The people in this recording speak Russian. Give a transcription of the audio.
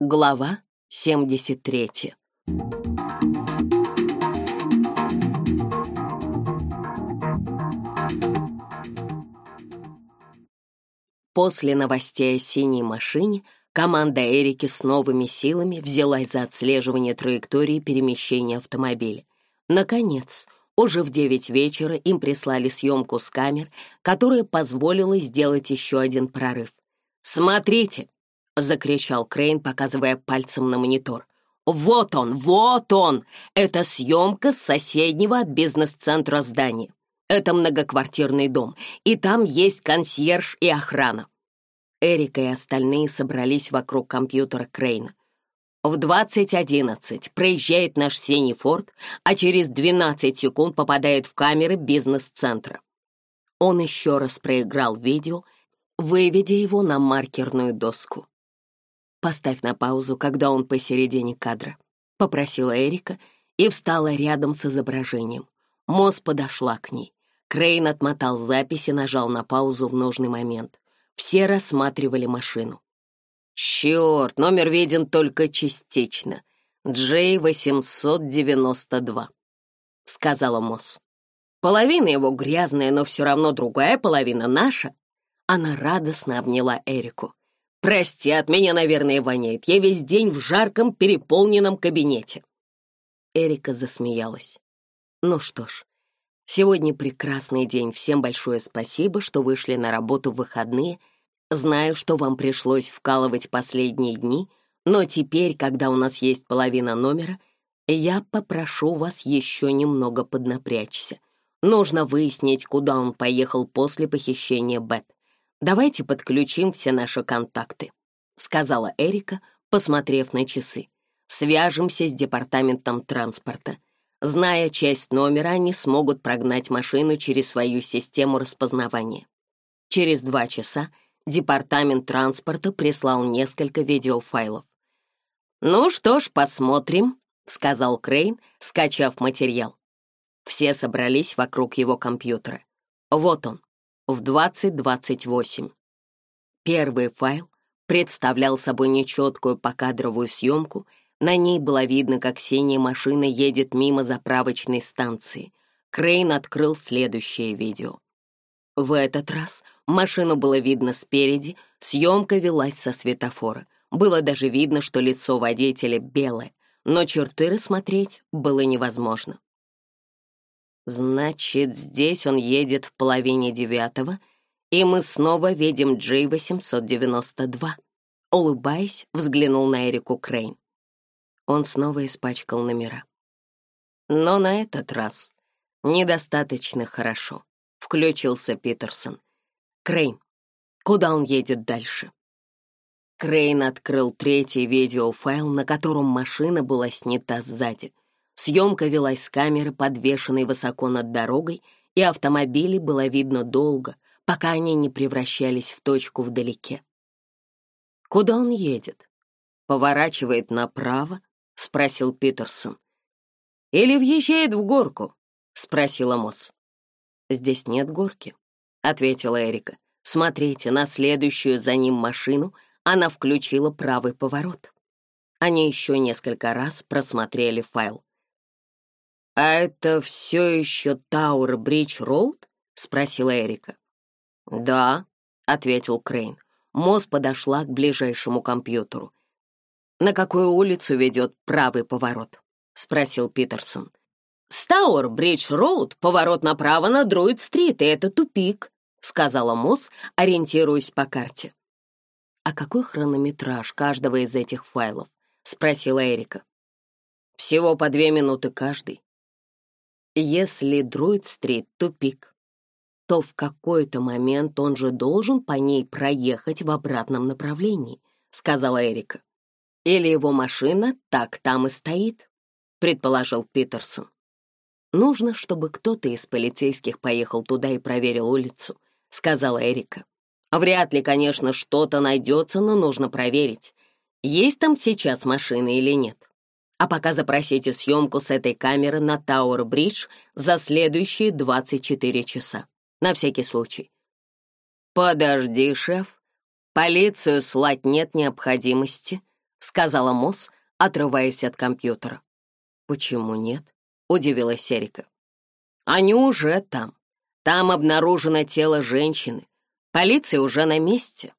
Глава 73 После новостей о синей машине команда Эрики с новыми силами взялась за отслеживание траектории перемещения автомобиля. Наконец, уже в 9 вечера им прислали съемку с камер, которая позволила сделать еще один прорыв. «Смотрите!» закричал Крейн, показывая пальцем на монитор. «Вот он, вот он! Это съемка с соседнего от бизнес-центра здания. Это многоквартирный дом, и там есть консьерж и охрана». Эрика и остальные собрались вокруг компьютера Крейна. В 20.11 проезжает наш синий форт, а через 12 секунд попадает в камеры бизнес-центра. Он еще раз проиграл видео, выведя его на маркерную доску. «Поставь на паузу, когда он посередине кадра», — попросила Эрика и встала рядом с изображением. Мосс подошла к ней. Крейн отмотал запись и нажал на паузу в нужный момент. Все рассматривали машину. «Черт, номер виден только частично. J892», — сказала Мосс. «Половина его грязная, но все равно другая половина наша». Она радостно обняла Эрику. Прости, от меня, наверное, воняет. Я весь день в жарком, переполненном кабинете. Эрика засмеялась. Ну что ж, сегодня прекрасный день. Всем большое спасибо, что вышли на работу в выходные. Знаю, что вам пришлось вкалывать последние дни, но теперь, когда у нас есть половина номера, я попрошу вас еще немного поднапрячься. Нужно выяснить, куда он поехал после похищения Бет давайте подключим все наши контакты», — сказала Эрика, посмотрев на часы. «Свяжемся с департаментом транспорта. Зная часть номера, они смогут прогнать машину через свою систему распознавания». Через два часа департамент транспорта прислал несколько видеофайлов. «Ну что ж, посмотрим», — сказал Крейн, скачав материал. Все собрались вокруг его компьютера. Вот он, в 2028. Первый файл представлял собой нечеткую покадровую съемку, на ней было видно, как синяя машина едет мимо заправочной станции. Крейн открыл следующее видео. В этот раз машину было видно спереди, съемка велась со светофора. Было даже видно, что лицо водителя белое, но черты рассмотреть было невозможно. Значит, здесь он едет в половине девятого, и мы снова видим G892. Улыбаясь, взглянул на Эрику Крейн. Он снова испачкал номера. Но на этот раз недостаточно хорошо, включился Питерсон. Крейн, куда он едет дальше? Крейн открыл третий видеофайл, на котором машина была снята сзади — Съемка велась с камеры, подвешенной высоко над дорогой, и автомобили было видно долго, пока они не превращались в точку вдалеке. «Куда он едет?» «Поворачивает направо?» — спросил Питерсон. «Или въезжает в горку?» — спросила Мосс. «Здесь нет горки», — ответила Эрика. «Смотрите на следующую за ним машину», она включила правый поворот. Они еще несколько раз просмотрели файл. «А это все еще Тауэр Бридж Роуд?» — спросила Эрика. «Да», — ответил Крейн. Мосс подошла к ближайшему компьютеру. «На какую улицу ведет правый поворот?» — спросил Питерсон. «С Тауэр Бридж Роуд поворот направо на Друид-стрит, и это тупик», — сказала Мосс, ориентируясь по карте. «А какой хронометраж каждого из этих файлов?» — спросила Эрика. «Всего по две минуты каждый», если Друид-стрит тупик, то в какой-то момент он же должен по ней проехать в обратном направлении, сказала Эрика. Или его машина так там и стоит, предположил Питерсон. Нужно, чтобы кто-то из полицейских поехал туда и проверил улицу, сказала Эрика. Вряд ли, конечно, что-то найдется, но нужно проверить, есть там сейчас машины или нет а пока запросите съемку с этой камеры на Тауэр-Бридж за следующие 24 часа. На всякий случай. «Подожди, шеф. Полицию слать нет необходимости», — сказала Мосс, отрываясь от компьютера. «Почему нет?» — удивилась Эрика. «Они уже там. Там обнаружено тело женщины. Полиция уже на месте.